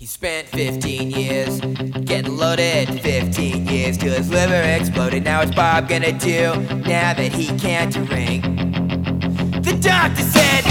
He spent 15 years getting loaded, 15 years till his liver exploded. Now what's Bob gonna do now that he can't drink? The doctor said,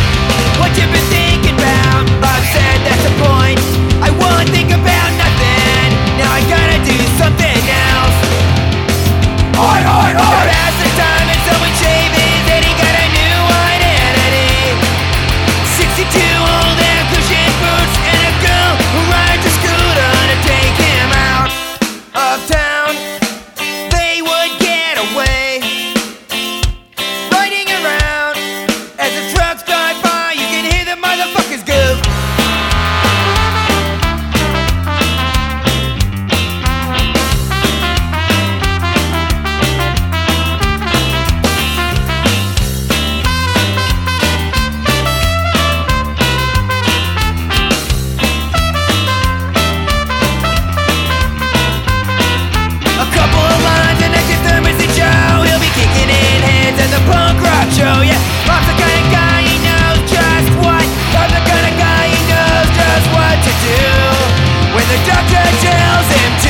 angels empty.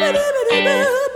Yeah.